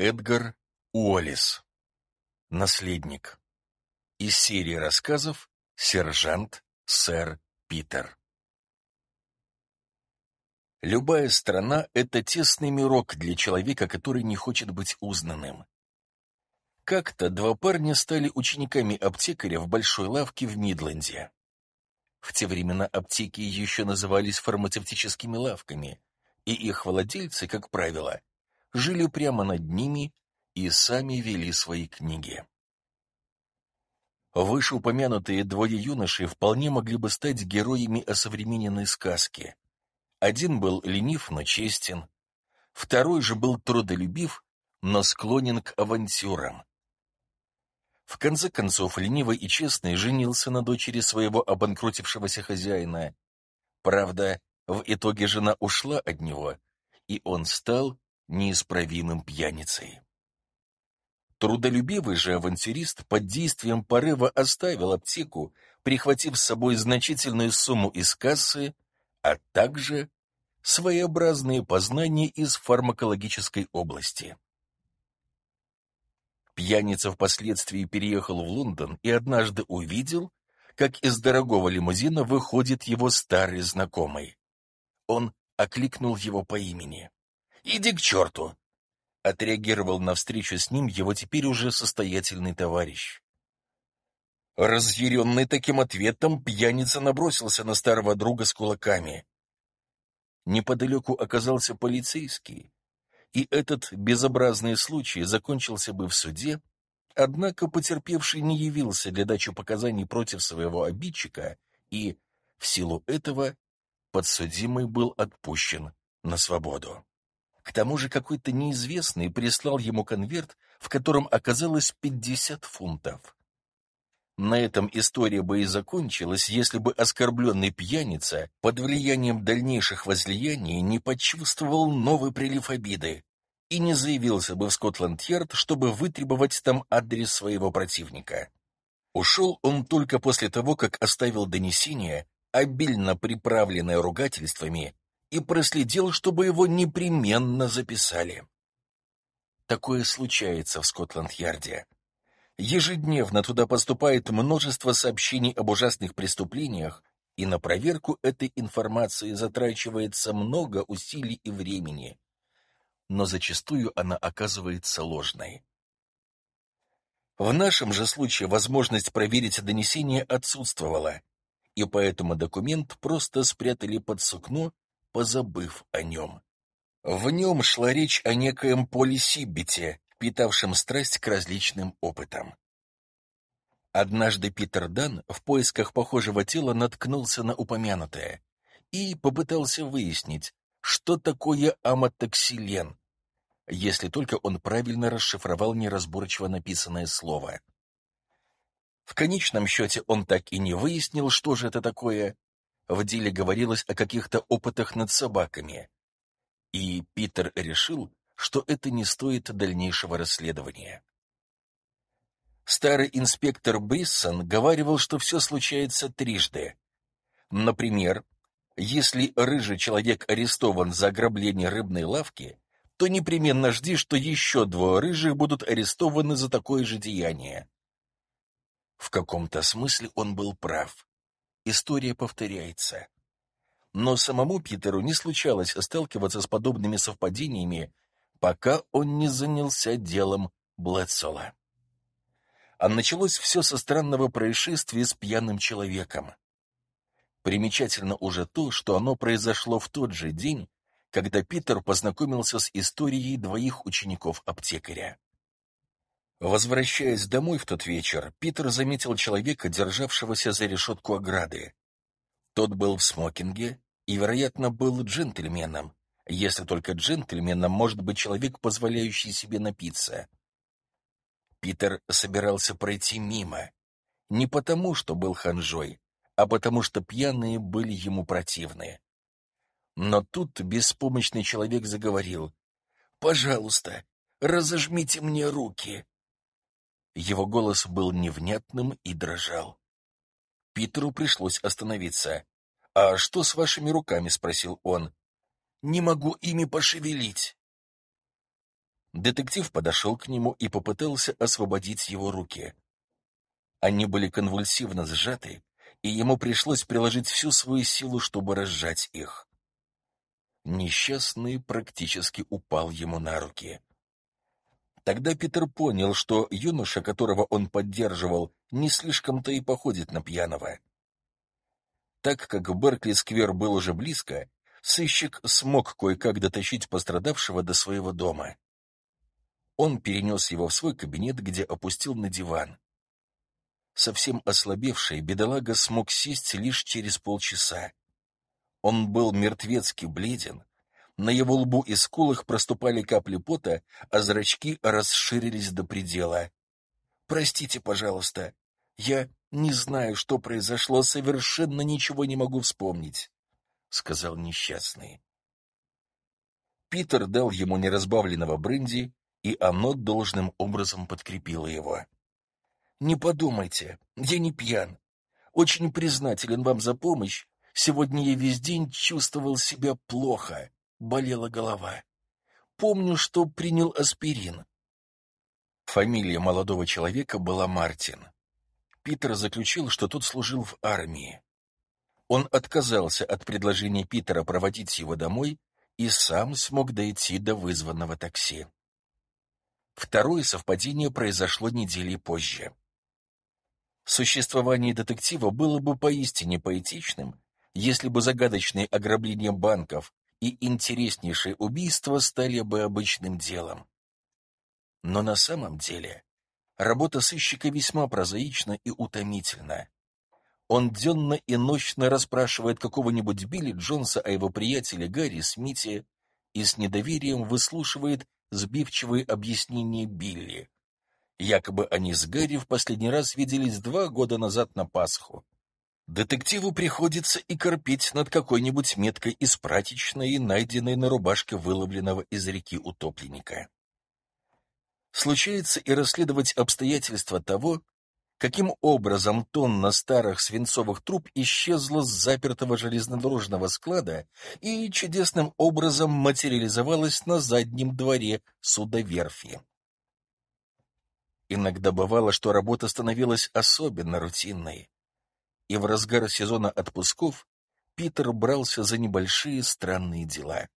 Эдгар Уоллес. Наследник. Из серии рассказов «Сержант Сэр Питер». Любая страна — это тесный мирок для человека, который не хочет быть узнанным. Как-то два парня стали учениками аптекаря в большой лавке в Мидленде. В те времена аптеки еще назывались фармацевтическими лавками, и их владельцы, как правило, жили прямо над ними и сами вели свои книги. Вышеупомянутые двое юношей вполне могли бы стать героями осовремененной сказки. Один был ленив, но честен, второй же был трудолюбив, но склонен к авантюрам. В конце концов, ленивый и честный женился на дочери своего обанкротившегося хозяина. Правда, в итоге жена ушла от него, и он стал неисправимым пьяницей. Трудолюбивый же авантюрист под действием порыва оставил аптеку, прихватив с собой значительную сумму из кассы, а также своеобразные познания из фармакологической области. Пьяница впоследствии переехал в Лондон и однажды увидел, как из дорогого лимузина выходит его старый знакомый. Он окликнул его по имени. «Иди к черту!» Отреагировал на встречу с ним его теперь уже состоятельный товарищ. Разъяренный таким ответом, пьяница набросился на старого друга с кулаками. Неподалеку оказался полицейский, и этот безобразный случай закончился бы в суде, однако потерпевший не явился для дачи показаний против своего обидчика, и, в силу этого, подсудимый был отпущен на свободу. К тому же какой-то неизвестный прислал ему конверт, в котором оказалось 50 фунтов. На этом история бы и закончилась, если бы оскорбленный пьяница под влиянием дальнейших возлияний не почувствовал новый прилив обиды и не заявился бы в Скотланд-Ярд, чтобы вытребовать там адрес своего противника. Ушел он только после того, как оставил донесение, обильно приправленное ругательствами, и проследил, чтобы его непременно записали. Такое случается в Скотланд-Ярде. Ежедневно туда поступает множество сообщений об ужасных преступлениях, и на проверку этой информации затрачивается много усилий и времени, но зачастую она оказывается ложной. В нашем же случае возможность проверить донесение отсутствовала, и поэтому документ просто спрятали под сукно позабыв о нем. В нем шла речь о некоем Поле Сиббите, питавшем страсть к различным опытам. Однажды Питер Дан в поисках похожего тела наткнулся на упомянутое и попытался выяснить, что такое аматоксилен, если только он правильно расшифровал неразборчиво написанное слово. В конечном счете он так и не выяснил, что же это такое, в деле говорилось о каких-то опытах над собаками. И Питер решил, что это не стоит дальнейшего расследования. Старый инспектор Бриссон говаривал, что все случается трижды. Например, если рыжий человек арестован за ограбление рыбной лавки, то непременно жди, что еще двое рыжих будут арестованы за такое же деяние. В каком-то смысле он был прав история повторяется. Но самому Питеру не случалось сталкиваться с подобными совпадениями, пока он не занялся делом Блэдсола. А началось все со странного происшествия с пьяным человеком. Примечательно уже то, что оно произошло в тот же день, когда Питер познакомился с историей двоих учеников аптекаря. Возвращаясь домой в тот вечер, Питер заметил человека, державшегося за решетку ограды. Тот был в смокинге и, вероятно, был джентльменом, если только джентльменом может быть человек, позволяющий себе напиться. Питер собирался пройти мимо, не потому, что был ханжой, а потому что пьяные были ему противны. Но тут беспомощный человек заговорил. «Пожалуйста, разожмите мне руки!» Его голос был невнятным и дрожал. Питеру пришлось остановиться. «А что с вашими руками?» — спросил он. «Не могу ими пошевелить». Детектив подошел к нему и попытался освободить его руки. Они были конвульсивно сжаты, и ему пришлось приложить всю свою силу, чтобы разжать их. Несчастный практически упал ему на руки. Тогда Питер понял, что юноша, которого он поддерживал, не слишком-то и походит на пьяного. Так как Беркли-сквер был уже близко, сыщик смог кое-как дотащить пострадавшего до своего дома. Он перенес его в свой кабинет, где опустил на диван. Совсем ослабевший, бедолага смог сесть лишь через полчаса. Он был мертвецки бледен, на его лбу и скулах проступали капли пота, а зрачки расширились до предела. «Простите, пожалуйста, я не знаю, что произошло, совершенно ничего не могу вспомнить», — сказал несчастный. Питер дал ему неразбавленного бренди, и оно должным образом подкрепило его. «Не подумайте, я не пьян. Очень признателен вам за помощь. Сегодня я весь день чувствовал себя плохо, болела голова. Помню, что принял аспирин». Фамилия молодого человека была Мартин. Питер заключил, что тот служил в армии. Он отказался от предложения Питера проводить его домой и сам смог дойти до вызванного такси. Второе совпадение произошло недели позже. Существование детектива было бы поистине поэтичным, если бы загадочные ограбления банков и интереснейшие убийства стали бы обычным делом. Но на самом деле работа сыщика весьма прозаична и утомительна. Он денно и ночно расспрашивает какого-нибудь Билли Джонса о его приятеле Гарри Смите и с недоверием выслушивает сбивчивые объяснения Билли, Якобы они с Гэри в последний раз виделись два года назад на Пасху. Детективу приходится и корпеть над какой-нибудь меткой из прачечной, найденной на рубашке выловленного из реки утопленника. Случается и расследовать обстоятельства того, каким образом тонна старых свинцовых труб исчезла с запертого железнодорожного склада и чудесным образом материализовалась на заднем дворе судоверфи. Иногда бывало, что работа становилась особенно рутинной. И в разгар сезона отпусков Питер брался за небольшие странные дела.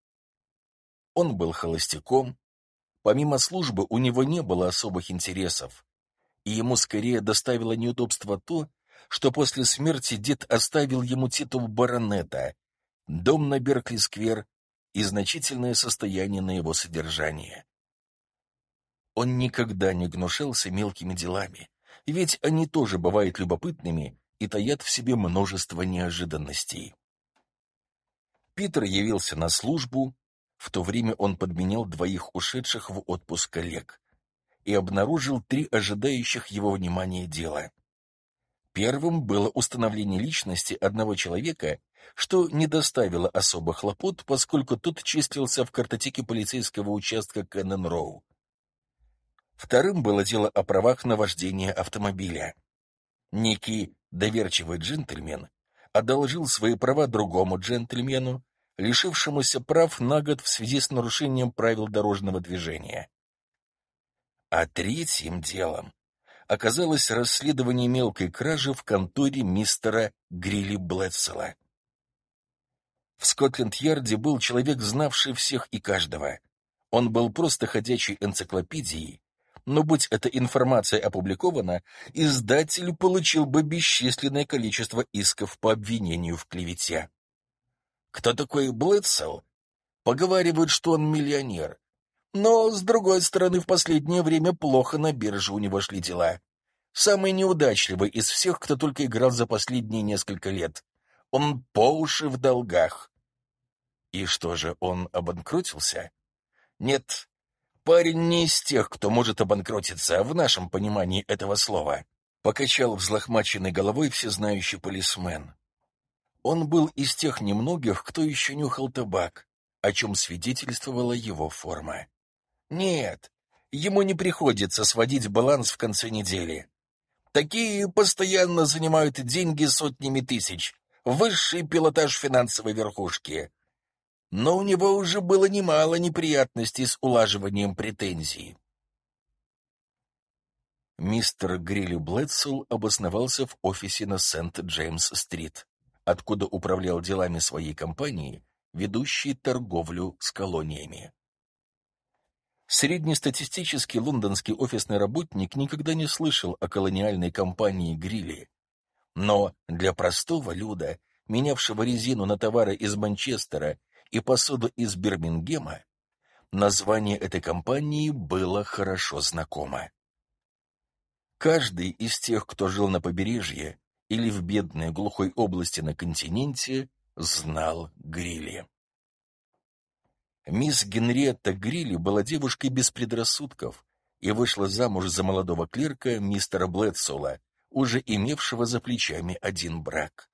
Он был холостяком, помимо службы у него не было особых интересов, и ему скорее доставило неудобство то, что после смерти дед оставил ему титул баронета, дом на Беркли-сквер и значительное состояние на его содержание. Он никогда не гнушался мелкими делами, ведь они тоже бывают любопытными и таят в себе множество неожиданностей. Питер явился на службу, в то время он подменял двоих ушедших в отпуск коллег и обнаружил три ожидающих его внимания дела. Первым было установление личности одного человека, что не доставило особых хлопот, поскольку тот числился в картотеке полицейского участка Кэннон-Роу. Вторым было дело о правах на вождение автомобиля. Некий доверчивый джентльмен одолжил свои права другому джентльмену, лишившемуся прав на год в связи с нарушением правил дорожного движения. А третьим делом оказалось расследование мелкой кражи в конторе мистера Грилли Блэдсела. В Скотленд-Ярде был человек, знавший всех и каждого. Он был просто ходячей энциклопедией, но будь эта информация опубликована, издатель получил бы бесчисленное количество исков по обвинению в клевете. Кто такой Блэдсел? Поговаривают, что он миллионер. Но, с другой стороны, в последнее время плохо на бирже у него шли дела. Самый неудачливый из всех, кто только играл за последние несколько лет. Он по уши в долгах. И что же, он обанкротился? Нет, Парень не из тех, кто может обанкротиться, в нашем понимании этого слова. Покачал взлохмаченной головой всезнающий полисмен. Он был из тех немногих, кто еще нюхал табак, о чем свидетельствовала его форма. Нет, ему не приходится сводить баланс в конце недели. Такие постоянно занимают деньги сотнями тысяч. Высший пилотаж финансовой верхушки. Но у него уже было немало неприятностей с улаживанием претензий. Мистер Грилли Блэдсел обосновался в офисе на Сент-Джеймс-стрит, откуда управлял делами своей компании, ведущей торговлю с колониями. Среднестатистический лондонский офисный работник никогда не слышал о колониальной компании Грилли. Но для простого люда, менявшего резину на товары из Манчестера и посуду из Бирмингема, название этой компании было хорошо знакомо. Каждый из тех, кто жил на побережье или в бедной глухой области на континенте, знал Грилли. Мисс Генриетта Грилли была девушкой без предрассудков и вышла замуж за молодого клерка мистера Блэдсола, уже имевшего за плечами один брак.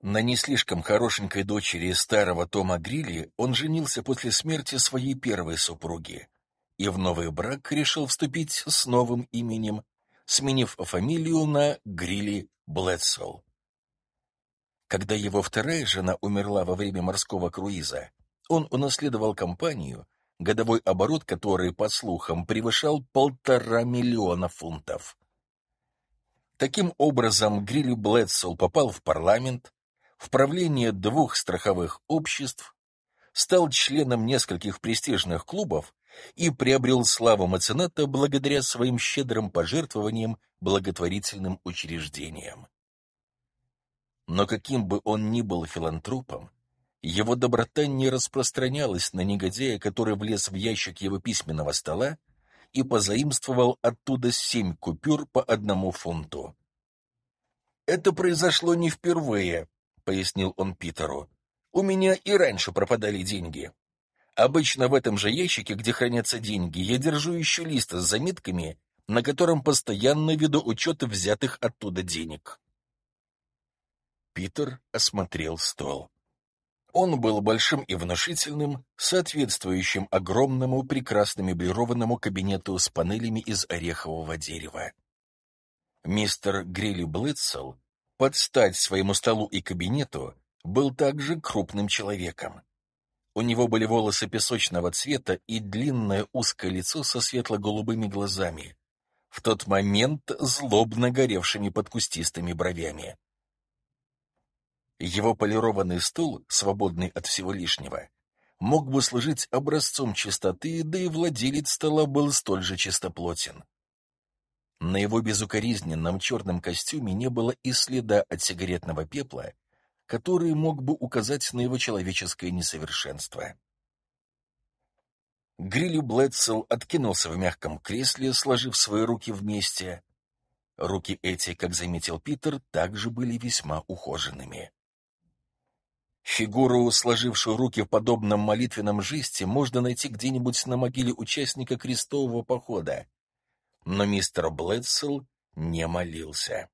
На не слишком хорошенькой дочери старого Тома Грилли он женился после смерти своей первой супруги и в новый брак решил вступить с новым именем сменив фамилию на Грилли Блэдсол. Когда его вторая жена умерла во время морского круиза, он унаследовал компанию, годовой оборот которой, по слухам, превышал полтора миллиона фунтов. Таким образом, Грилли Блэдсол попал в парламент, в правление двух страховых обществ, стал членом нескольких престижных клубов и приобрел славу мецената благодаря своим щедрым пожертвованиям благотворительным учреждениям. Но каким бы он ни был филантропом, его доброта не распространялась на негодяя, который влез в ящик его письменного стола и позаимствовал оттуда семь купюр по одному фунту. «Это произошло не впервые», — пояснил он Питеру. «У меня и раньше пропадали деньги. Обычно в этом же ящике, где хранятся деньги, я держу еще лист с заметками, на котором постоянно веду учеты взятых оттуда денег. Питер осмотрел стол. Он был большим и внушительным, соответствующим огромному, прекрасно меблированному кабинету с панелями из орехового дерева. Мистер Грилли Блитцел, под стать своему столу и кабинету, был также крупным человеком. У него были волосы песочного цвета и длинное узкое лицо со светло-голубыми глазами, в тот момент злобно горевшими под кустистыми бровями. Его полированный стул, свободный от всего лишнего, мог бы служить образцом чистоты, да и владелец стола был столь же чистоплотен. На его безукоризненном черном костюме не было и следа от сигаретного пепла, который мог бы указать на его человеческое несовершенство. Грилли Блэдсел откинулся в мягком кресле, сложив свои руки вместе. Руки эти, как заметил Питер, также были весьма ухоженными. Фигуру, сложившую руки в подобном молитвенном жесте, можно найти где-нибудь на могиле участника крестового похода. Но мистер Блэдсел не молился.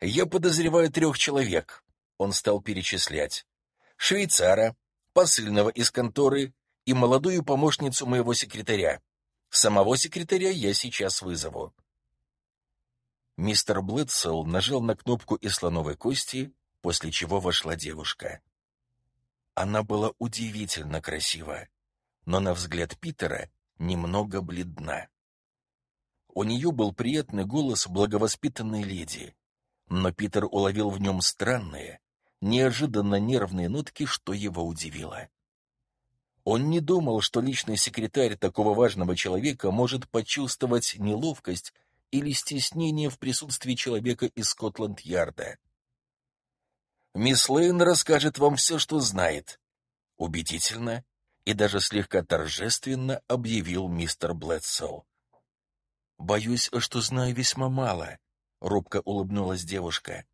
«Я подозреваю трех человек», он стал перечислять. Швейцара, посыльного из конторы и молодую помощницу моего секретаря. Самого секретаря я сейчас вызову. Мистер Блэдсел нажал на кнопку из слоновой кости, после чего вошла девушка. Она была удивительно красива, но на взгляд Питера немного бледна. У нее был приятный голос благовоспитанной леди, но Питер уловил в нем странные, неожиданно нервные нотки, что его удивило. Он не думал, что личный секретарь такого важного человека может почувствовать неловкость или стеснение в присутствии человека из Скотланд-Ярда. «Мисс Лейн расскажет вам все, что знает», — убедительно и даже слегка торжественно объявил мистер Блэдсоу. «Боюсь, что знаю весьма мало», — робко улыбнулась девушка.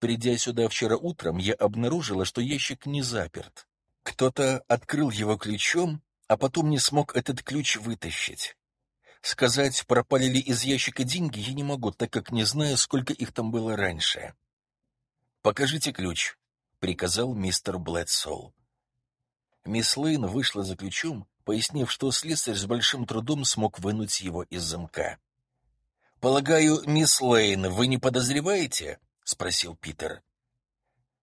Придя сюда вчера утром, я обнаружила, что ящик не заперт. Кто-то открыл его ключом, а потом не смог этот ключ вытащить. Сказать, пропали ли из ящика деньги, я не могу, так как не знаю, сколько их там было раньше. «Покажите ключ», — приказал мистер Блэдсоу. Мисс Лейн вышла за ключом, пояснив, что слесарь с большим трудом смог вынуть его из замка. «Полагаю, мисс Лейн, вы не подозреваете?» — спросил Питер.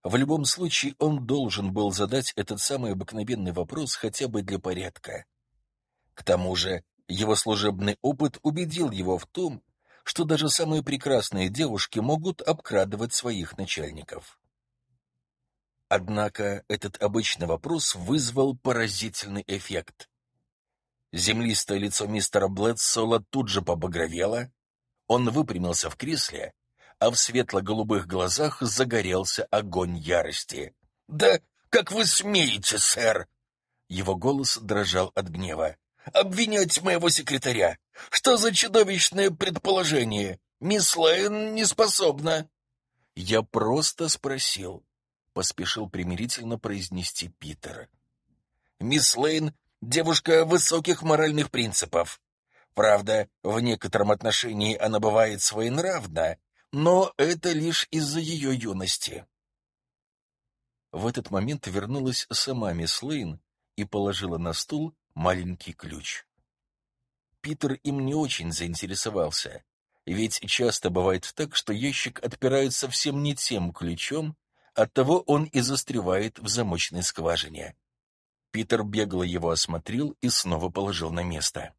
В любом случае, он должен был задать этот самый обыкновенный вопрос хотя бы для порядка. К тому же, его служебный опыт убедил его в том, что даже самые прекрасные девушки могут обкрадывать своих начальников. Однако этот обычный вопрос вызвал поразительный эффект. Землистое лицо мистера Блэдсола тут же побагровело, он выпрямился в кресле, а в светло-голубых глазах загорелся огонь ярости. «Да как вы смеете, сэр!» Его голос дрожал от гнева. «Обвинять моего секретаря! Что за чудовищное предположение? Мисс Лейн не способна!» «Я просто спросил», — поспешил примирительно произнести Питер. «Мисс Лейн — девушка высоких моральных принципов. Правда, в некотором отношении она бывает своенравна, но это лишь из-за ее юности. В этот момент вернулась сама мисс Лейн и положила на стул маленький ключ. Питер им не очень заинтересовался, ведь часто бывает так, что ящик отпирают совсем не тем ключом, оттого он и застревает в замочной скважине. Питер бегло его осмотрел и снова положил на место.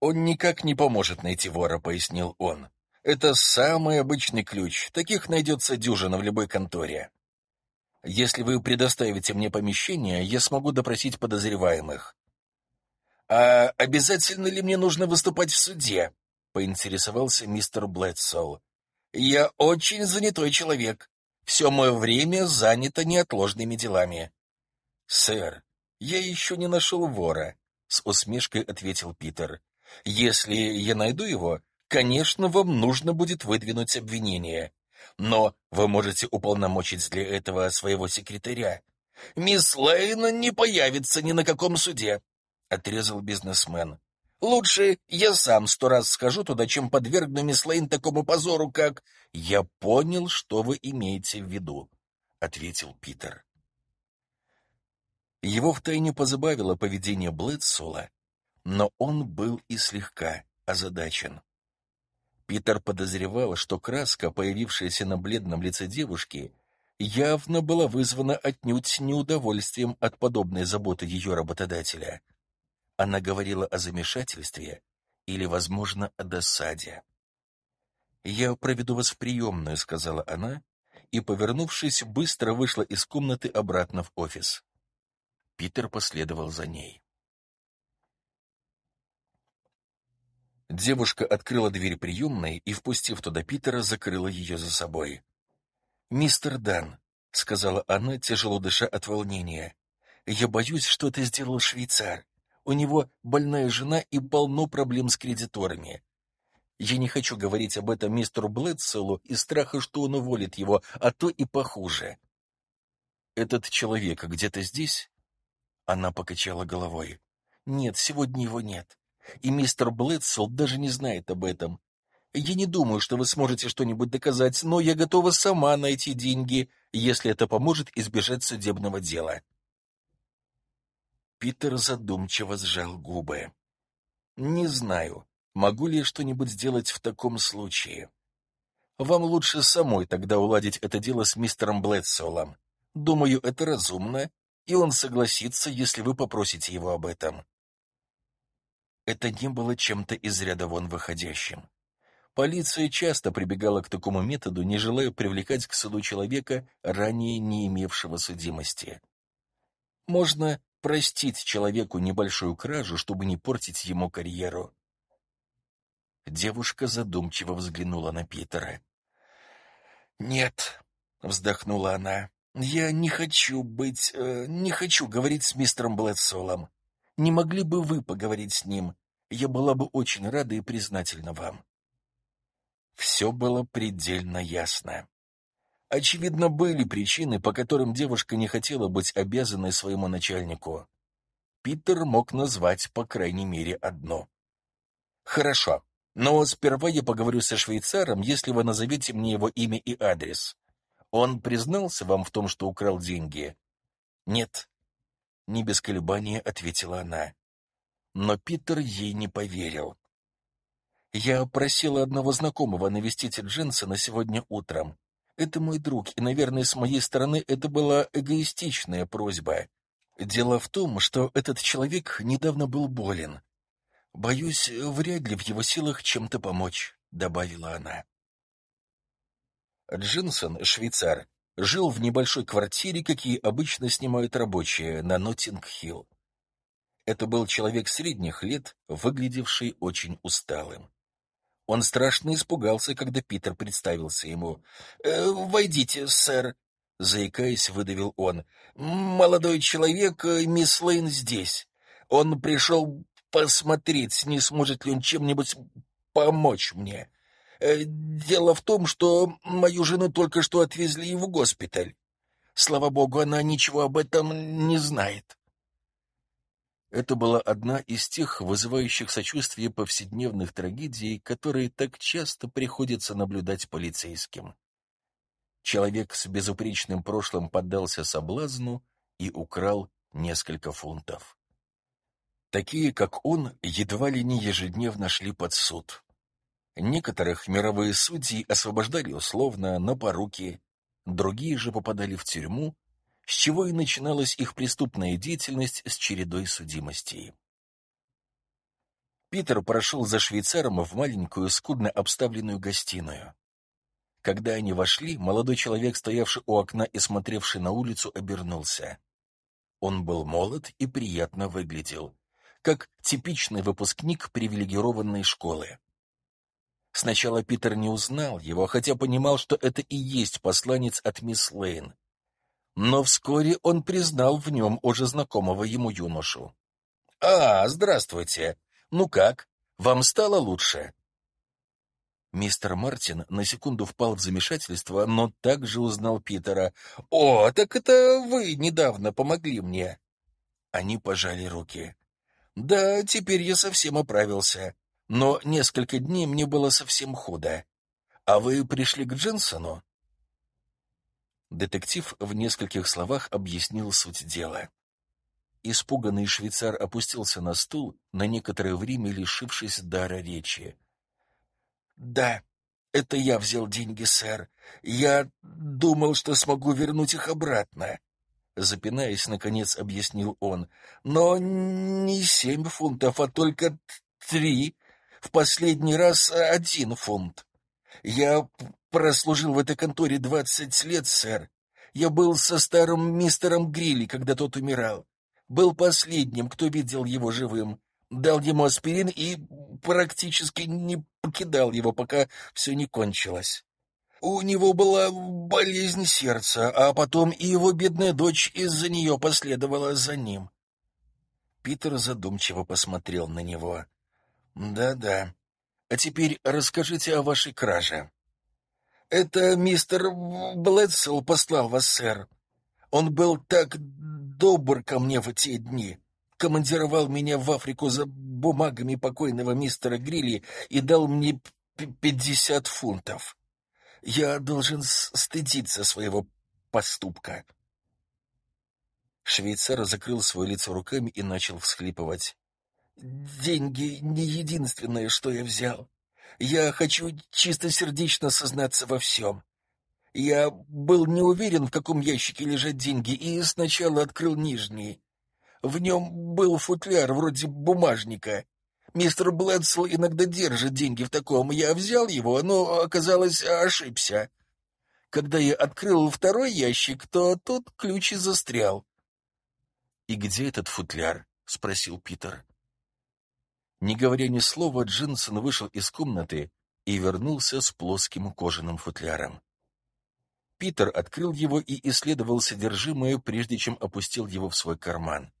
«Он никак не поможет найти вора», — пояснил он. «Это самый обычный ключ. Таких найдется дюжина в любой конторе. Если вы предоставите мне помещение, я смогу допросить подозреваемых». «А обязательно ли мне нужно выступать в суде?» — поинтересовался мистер Блэдсоу. «Я очень занятой человек. Все мое время занято неотложными делами». «Сэр, я еще не нашел вора», — с усмешкой ответил Питер. Если я найду его, конечно, вам нужно будет выдвинуть обвинение. Но вы можете уполномочить для этого своего секретаря. Мисс Лейна не появится ни на каком суде, — отрезал бизнесмен. Лучше я сам сто раз скажу туда, чем подвергну мисс Лейн такому позору, как... — Я понял, что вы имеете в виду, — ответил Питер. Его втайне позабавило поведение Блэдсола, но он был и слегка озадачен. Питер подозревал, что краска, появившаяся на бледном лице девушки, явно была вызвана отнюдь неудовольствием от подобной заботы ее работодателя. Она говорила о замешательстве или, возможно, о досаде. «Я проведу вас в приемную», — сказала она, и, повернувшись, быстро вышла из комнаты обратно в офис. Питер последовал за ней. Девушка открыла дверь приемной и, впустив туда Питера, закрыла ее за собой. «Мистер Дан», — сказала она, тяжело дыша от волнения, — «я боюсь, что это сделал швейцар. У него больная жена и полно проблем с кредиторами. Я не хочу говорить об этом мистеру Блэдселу из страха, что он уволит его, а то и похуже». «Этот человек где-то здесь?» Она покачала головой. «Нет, сегодня его нет и мистер Блэдсол даже не знает об этом. Я не думаю, что вы сможете что-нибудь доказать, но я готова сама найти деньги, если это поможет избежать судебного дела. Питер задумчиво сжал губы. Не знаю, могу ли я что-нибудь сделать в таком случае. Вам лучше самой тогда уладить это дело с мистером Блэдсолом. Думаю, это разумно, и он согласится, если вы попросите его об этом. Это не было чем-то из ряда вон выходящим. Полиция часто прибегала к такому методу, не желая привлекать к суду человека, ранее не имевшего судимости. Можно простить человеку небольшую кражу, чтобы не портить ему карьеру. Девушка задумчиво взглянула на Питера. «Нет», — вздохнула она, — «я не хочу быть... Э, не хочу говорить с мистером Блэдсолом. Не могли бы вы поговорить с ним? Я была бы очень рада и признательна вам. Все было предельно ясно. Очевидно, были причины, по которым девушка не хотела быть обязанной своему начальнику. Питер мог назвать, по крайней мере, одно. «Хорошо, но сперва я поговорю со швейцаром, если вы назовете мне его имя и адрес. Он признался вам в том, что украл деньги?» «Нет», — не без колебания ответила она. Но Питер ей не поверил. «Я просила одного знакомого навестить Джинсона сегодня утром. Это мой друг, и, наверное, с моей стороны это была эгоистичная просьба. Дело в том, что этот человек недавно был болен. Боюсь, вряд ли в его силах чем-то помочь, добавила она. Джинсон, швейцар, жил в небольшой квартире, какие обычно снимают рабочие, на Ноттинг-Хилл. Это был человек средних лет, выглядевший очень усталым. Он страшно испугался, когда Питер представился ему. «Э, «Войдите, сэр», — заикаясь, выдавил он. «Молодой человек, э, мисс Лейн здесь. Он пришел посмотреть, не сможет ли он чем-нибудь помочь мне. Э, дело в том, что мою жену только что отвезли в госпиталь. Слава богу, она ничего об этом не знает». Это была одна из тех вызывающих сочувствие повседневных трагедий, которые так часто приходится наблюдать полицейским. Человек с безупречным прошлым поддался соблазну и украл несколько фунтов. Такие, как он, едва ли не ежедневно шли под суд. Некоторых мировые судьи освобождали условно, на поруки, другие же попадали в тюрьму с чего и начиналась их преступная деятельность с чередой судимостей. Питер прошел за швейцаром в маленькую, скудно обставленную гостиную. Когда они вошли, молодой человек, стоявший у окна и смотревший на улицу, обернулся. Он был молод и приятно выглядел, как типичный выпускник привилегированной школы. Сначала Питер не узнал его, хотя понимал, что это и есть посланец от мисс Лейн, но вскоре он признал в нем уже знакомого ему юношу. «А, здравствуйте! Ну как, вам стало лучше?» Мистер Мартин на секунду впал в замешательство, но также узнал Питера. «О, так это вы недавно помогли мне!» Они пожали руки. «Да, теперь я совсем оправился, но несколько дней мне было совсем худо. А вы пришли к Джинсону?» Детектив в нескольких словах объяснил суть дела. Испуганный швейцар опустился на стул, на некоторое время лишившись дара речи. «Да, это я взял деньги, сэр. Я думал, что смогу вернуть их обратно», — запинаясь, наконец объяснил он. «Но не семь фунтов, а только три. В последний раз один фунт. Я прослужил в этой конторе двадцать лет, сэр. Я был со старым мистером Грилли, когда тот умирал. Был последним, кто видел его живым. Дал ему аспирин и практически не покидал его, пока все не кончилось. У него была болезнь сердца, а потом и его бедная дочь из-за нее последовала за ним. Питер задумчиво посмотрел на него. «Да-да. А теперь расскажите о вашей краже». «Это мистер Блэдсел послал вас, сэр. Он был так добр ко мне в те дни. Командировал меня в Африку за бумагами покойного мистера Грилли и дал мне пятьдесят фунтов. Я должен стыдиться своего поступка». Швейцар закрыл свое лицо руками и начал всхлипывать. «Деньги не единственное, что я взял. Я хочу чистосердечно сознаться во всем. Я был не уверен, в каком ящике лежат деньги, и сначала открыл нижний. В нем был футляр вроде бумажника. Мистер Блэдсел иногда держит деньги в таком. Я взял его, но, оказалось, ошибся. Когда я открыл второй ящик, то тут ключ и застрял. — И где этот футляр? — спросил Питер. Не говоря ни слова, Джинсон вышел из комнаты и вернулся с плоским кожаным футляром. Питер открыл его и исследовал содержимое, прежде чем опустил его в свой карман.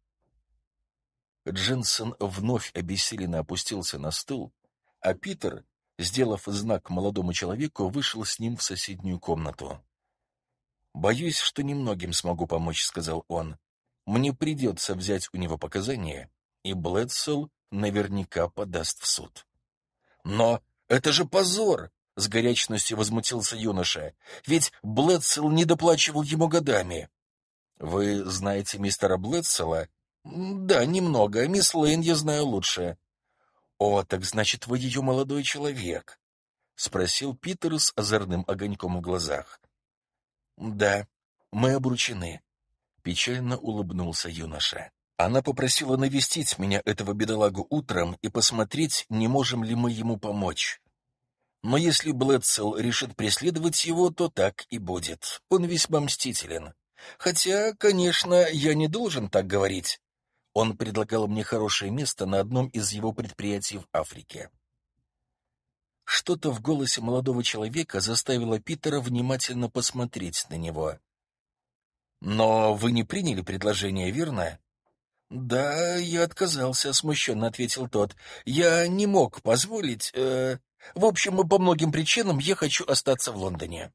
Джинсон вновь обессиленно опустился на стул, а Питер, сделав знак молодому человеку, вышел с ним в соседнюю комнату. «Боюсь, что немногим смогу помочь», — сказал он. «Мне придется взять у него показания, и Блэдсел наверняка подаст в суд. Но это же позор! С горячностью возмутился юноша. Ведь Блэдсел не доплачивал ему годами. Вы знаете мистера Блэдсела? Да, немного. Мисс Лейн я знаю лучше. О, так значит, вы ее молодой человек? Спросил Питер с озорным огоньком в глазах. Да, мы обручены. Печально улыбнулся юноша. Она попросила навестить меня, этого бедолагу, утром и посмотреть, не можем ли мы ему помочь. Но если Блэдсел решит преследовать его, то так и будет. Он весьма мстителен. Хотя, конечно, я не должен так говорить. Он предлагал мне хорошее место на одном из его предприятий в Африке. Что-то в голосе молодого человека заставило Питера внимательно посмотреть на него. «Но вы не приняли предложение, верно?» «Да, я отказался», — смущенно ответил тот. «Я не мог позволить... Э... В общем, по многим причинам я хочу остаться в Лондоне».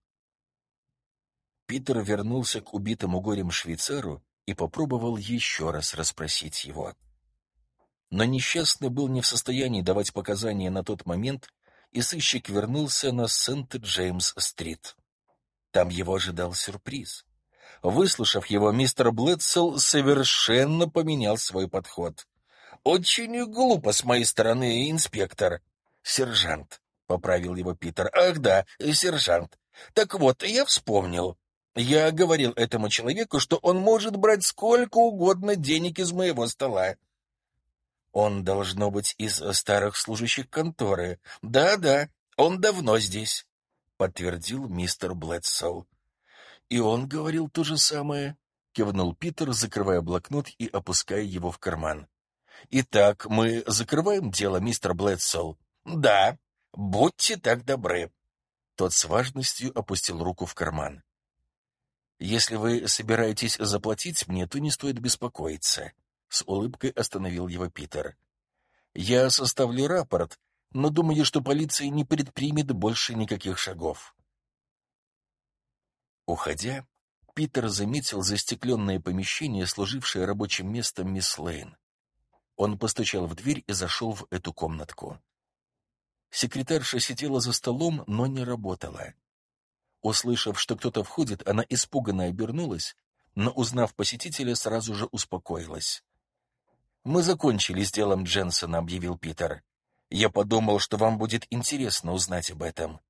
Питер вернулся к убитому горем швейцару и попробовал еще раз расспросить его. Но несчастный был не в состоянии давать показания на тот момент, и сыщик вернулся на Сент-Джеймс-стрит. Там его ожидал сюрприз. Выслушав его, мистер Блэдсел совершенно поменял свой подход. «Очень глупо с моей стороны, инспектор». «Сержант», — поправил его Питер. «Ах да, сержант. Так вот, я вспомнил. Я говорил этому человеку, что он может брать сколько угодно денег из моего стола. Он должно быть из старых служащих конторы. Да-да, он давно здесь, подтвердил мистер Блэдсоу. И он говорил то же самое, кивнул Питер, закрывая блокнот и опуская его в карман. Итак, мы закрываем дело, мистер Блэдсоу. Да, будьте так добры. Тот с важностью опустил руку в карман. Если вы собираетесь заплатить мне, то не стоит беспокоиться. С улыбкой остановил его Питер. Я составлю рапорт, но думаю, что полиция не предпримет больше никаких шагов. Уходя, Питер заметил застекленное помещение, служившее рабочим местом мисс Лейн. Он постучал в дверь и зашел в эту комнатку. Секретарша сидела за столом, но не работала. Услышав, что кто-то входит, она испуганно обернулась, но, узнав посетителя, сразу же успокоилась. «Мы закончили с делом Дженсона», — объявил Питер. «Я подумал, что вам будет интересно узнать об этом».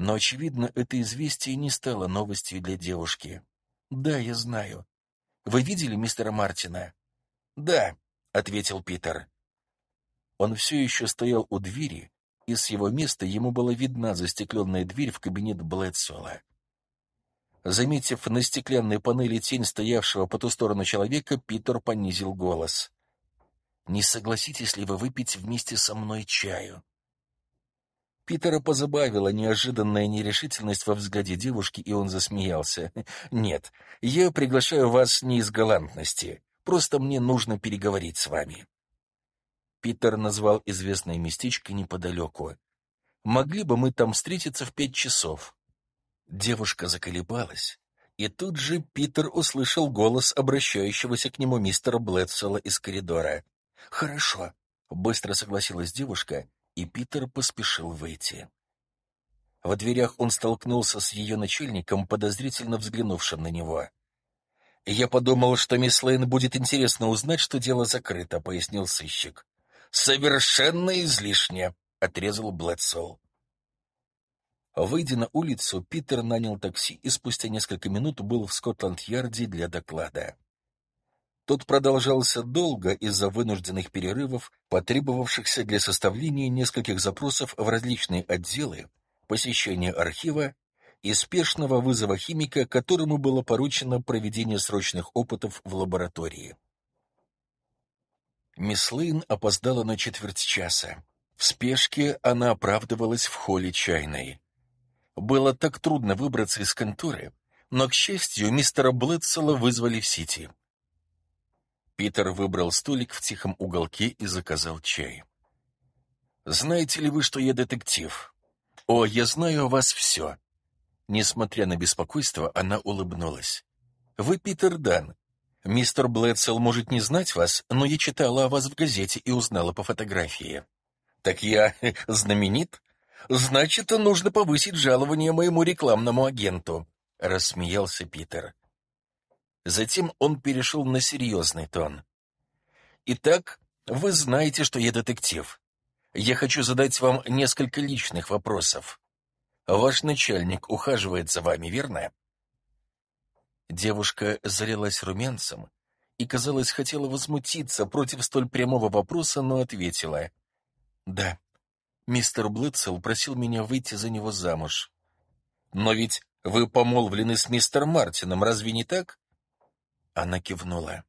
Но, очевидно, это известие не стало новостью для девушки. «Да, я знаю. Вы видели мистера Мартина?» «Да», — ответил Питер. Он все еще стоял у двери, и с его места ему была видна застекленная дверь в кабинет Блэдсола. Заметив на стеклянной панели тень стоявшего по ту сторону человека, Питер понизил голос. «Не согласитесь ли вы выпить вместе со мной чаю?» Питера позабавила неожиданная нерешительность во взгляде девушки, и он засмеялся. «Нет, я приглашаю вас не из галантности. Просто мне нужно переговорить с вами». Питер назвал известное местечко неподалеку. «Могли бы мы там встретиться в пять часов?» Девушка заколебалась, и тут же Питер услышал голос обращающегося к нему мистера Блэдсела из коридора. «Хорошо», — быстро согласилась девушка, и Питер поспешил выйти. В дверях он столкнулся с ее начальником, подозрительно взглянувшим на него. «Я подумал, что мисс Лейн будет интересно узнать, что дело закрыто», — пояснил сыщик. «Совершенно излишне», — отрезал Блэдсол. Выйдя на улицу, Питер нанял такси и спустя несколько минут был в Скотланд-Ярде для доклада. Тот продолжался долго из-за вынужденных перерывов, потребовавшихся для составления нескольких запросов в различные отделы, посещения архива и спешного вызова химика, которому было поручено проведение срочных опытов в лаборатории. Мисс Лейн опоздала на четверть часа. В спешке она оправдывалась в холле чайной. Было так трудно выбраться из конторы, но, к счастью, мистера Блэдсела вызвали в Сити. Питер выбрал столик в тихом уголке и заказал чай. «Знаете ли вы, что я детектив?» «О, я знаю о вас все». Несмотря на беспокойство, она улыбнулась. «Вы Питер Дан, Мистер Блэдсел может не знать вас, но я читала о вас в газете и узнала по фотографии. Так я знаменит? Значит, нужно повысить жалование моему рекламному агенту, рассмеялся Питер. Затем он перешел на серьезный тон. Итак, вы знаете, что я детектив. Я хочу задать вам несколько личных вопросов. Ваш начальник ухаживает за вами, верно? Девушка залилась румянцем и, казалось, хотела возмутиться против столь прямого вопроса, но ответила. «Да, мистер Блэдсел просил меня выйти за него замуж». «Но ведь вы помолвлены с мистером Мартином, разве не так?» Она кивнула.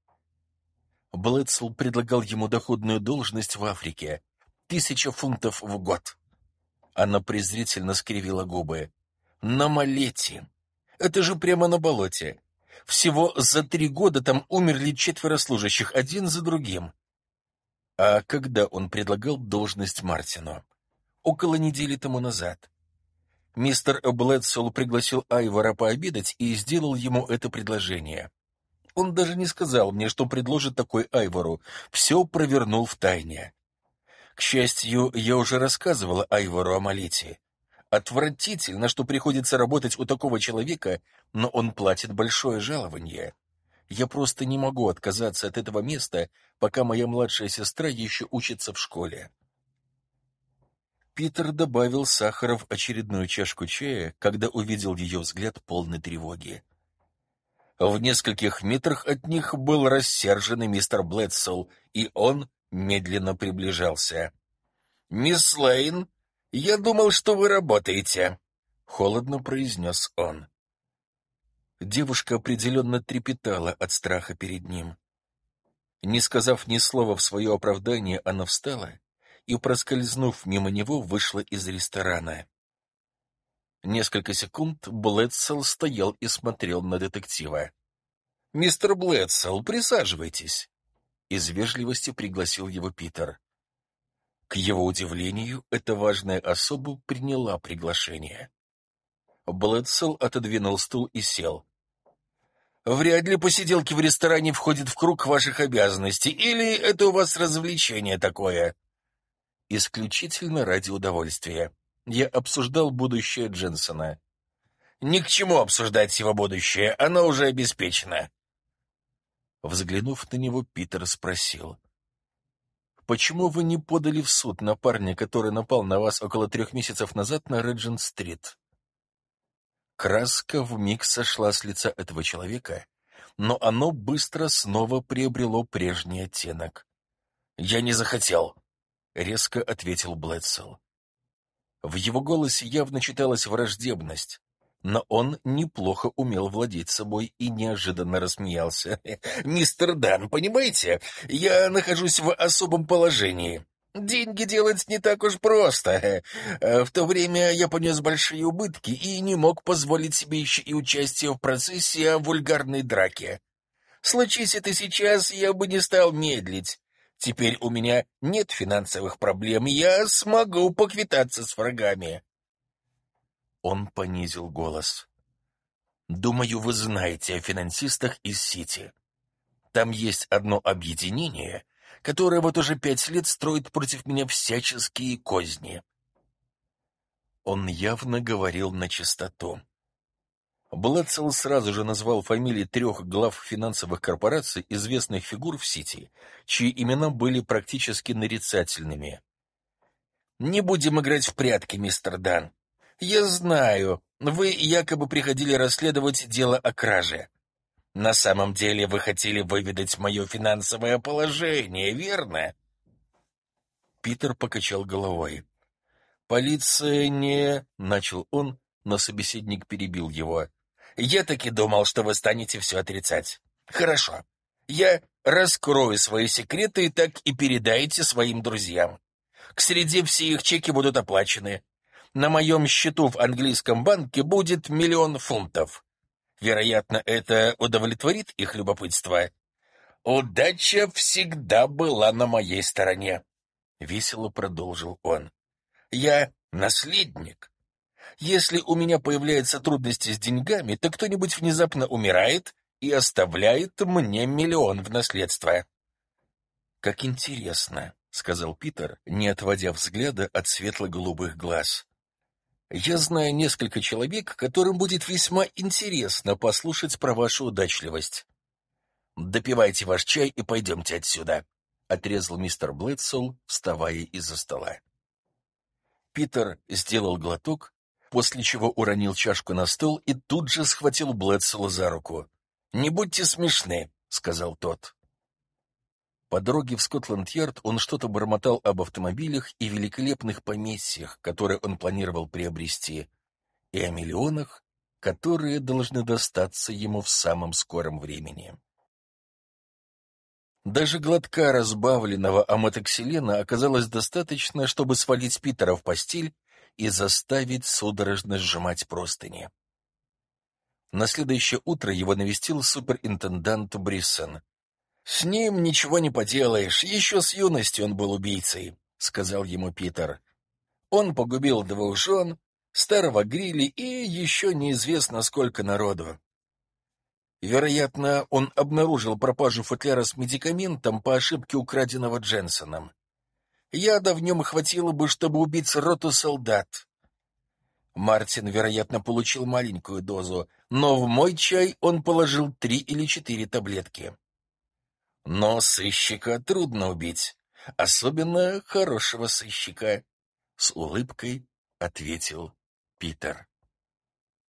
Блэдсел предлагал ему доходную должность в Африке. Тысяча фунтов в год. Она презрительно скривила губы. На Малете. Это же прямо на болоте. Всего за три года там умерли четверо служащих, один за другим. А когда он предлагал должность Мартину? Около недели тому назад. Мистер Блэдсол пригласил Айвора пообедать и сделал ему это предложение. Он даже не сказал мне, что предложит такой Айвору. Все провернул в тайне. К счастью, я уже рассказывала Айвору о Малете. Отвратительно, что приходится работать у такого человека, но он платит большое жалование. Я просто не могу отказаться от этого места, пока моя младшая сестра еще учится в школе. Питер добавил сахара в очередную чашку чая, когда увидел ее взгляд полной тревоги. В нескольких метрах от них был рассерженный мистер Блэдсол, и он медленно приближался. «Мисс Лейн, я думал, что вы работаете», — холодно произнес он. Девушка определенно трепетала от страха перед ним. Не сказав ни слова в свое оправдание, она встала и, проскользнув мимо него, вышла из ресторана. Несколько секунд Блэдсел стоял и смотрел на детектива. «Мистер Блэдсел, присаживайтесь!» Из вежливости пригласил его Питер. К его удивлению, эта важная особа приняла приглашение. Блэдсел отодвинул стул и сел. «Вряд ли посиделки в ресторане входят в круг ваших обязанностей, или это у вас развлечение такое?» «Исключительно ради удовольствия», я обсуждал будущее Дженсона. Ни к чему обсуждать его будущее, оно уже обеспечено. Взглянув на него, Питер спросил. «Почему вы не подали в суд на парня, который напал на вас около трех месяцев назад на Реджент-стрит?» Краска вмиг сошла с лица этого человека, но оно быстро снова приобрело прежний оттенок. «Я не захотел», — резко ответил Блэдсел. В его голосе явно читалась враждебность, но он неплохо умел владеть собой и неожиданно рассмеялся. «Мистер Дан, понимаете, я нахожусь в особом положении. Деньги делать не так уж просто. В то время я понес большие убытки и не мог позволить себе еще и участие в процессе о вульгарной драке. Случись это сейчас, я бы не стал медлить. Теперь у меня нет финансовых проблем, я смогу поквитаться с врагами. Он понизил голос. Думаю, вы знаете о финансистах из Сити. Там есть одно объединение, которое вот уже пять лет строит против меня всяческие козни. Он явно говорил на чистоту. Блэдсел сразу же назвал фамилии трех глав финансовых корпораций, известных фигур в Сити, чьи имена были практически нарицательными. «Не будем играть в прятки, мистер Дан. Я знаю, вы якобы приходили расследовать дело о краже. На самом деле вы хотели выведать мое финансовое положение, верно?» Питер покачал головой. «Полиция не...» — начал он, но собеседник перебил его. Я таки думал, что вы станете все отрицать. Хорошо. Я раскрою свои секреты и так и передайте своим друзьям. К среде все их чеки будут оплачены. На моем счету в английском банке будет миллион фунтов. Вероятно, это удовлетворит их любопытство. Удача всегда была на моей стороне, — весело продолжил он. Я наследник. Если у меня появляются трудности с деньгами, то кто-нибудь внезапно умирает и оставляет мне миллион в наследство. Как интересно, сказал Питер, не отводя взгляда от светло-голубых глаз. Я знаю несколько человек, которым будет весьма интересно послушать про вашу удачливость. Допивайте ваш чай и пойдемте отсюда, отрезал мистер Блэдсол, вставая из-за стола. Питер сделал глоток после чего уронил чашку на стол и тут же схватил Блэдсела за руку. «Не будьте смешны», — сказал тот. По дороге в Скотланд-Ярд он что-то бормотал об автомобилях и великолепных поместьях, которые он планировал приобрести, и о миллионах, которые должны достаться ему в самом скором времени. Даже глотка разбавленного амотоксилена оказалось достаточно, чтобы свалить Питера в постель и заставить судорожно сжимать простыни. На следующее утро его навестил суперинтендант Бриссон. «С ним ничего не поделаешь, еще с юности он был убийцей», — сказал ему Питер. «Он погубил двух жен, старого Грилли и еще неизвестно сколько народу. Вероятно, он обнаружил пропажу футляра с медикаментом по ошибке украденного Дженсоном. Яда в нем хватило бы, чтобы убить роту солдат. Мартин, вероятно, получил маленькую дозу, но в мой чай он положил три или четыре таблетки. Но сыщика трудно убить, особенно хорошего сыщика, — с улыбкой ответил Питер.